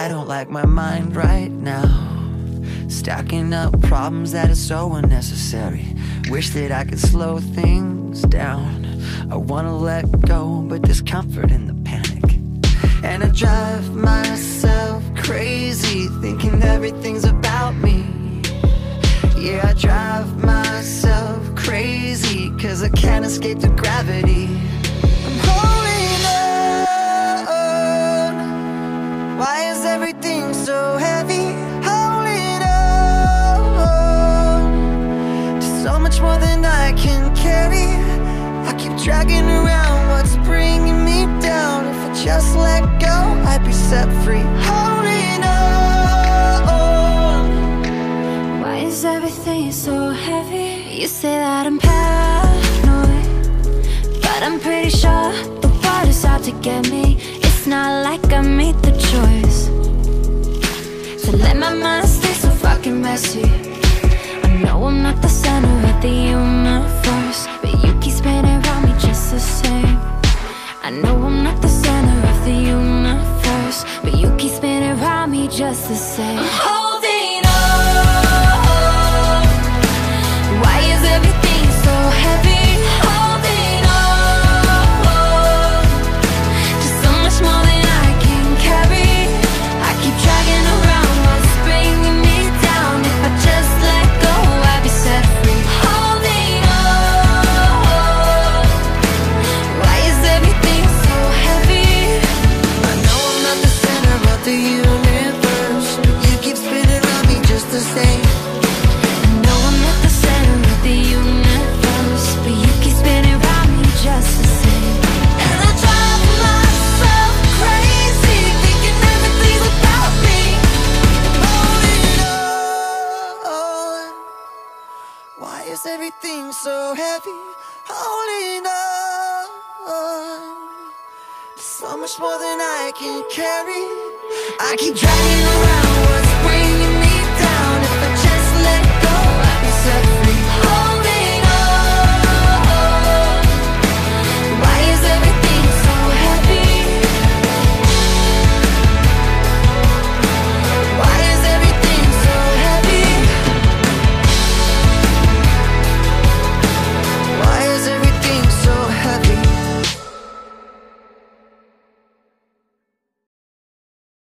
I don't like my mind right now. Stacking up problems that are so unnecessary. Wish that I could slow things down. I wanna let go, but there's comfort in the panic. And I drive myself crazy, thinking everything's about me. Yeah, I drive myself crazy, cause I can't escape the gravity. Dragging around what's bringing me down. If I just let go, I'd be set free. Holding on. Why is everything so heavy? You say that I'm paranoid, but I'm pretty sure the world is out to get me. It's not like I made the choice I know I'm not the center of the universe, but you keep spinning around me just the same. I'm is everything so heavy? Holding on. So much more than I can carry. I keep dragging around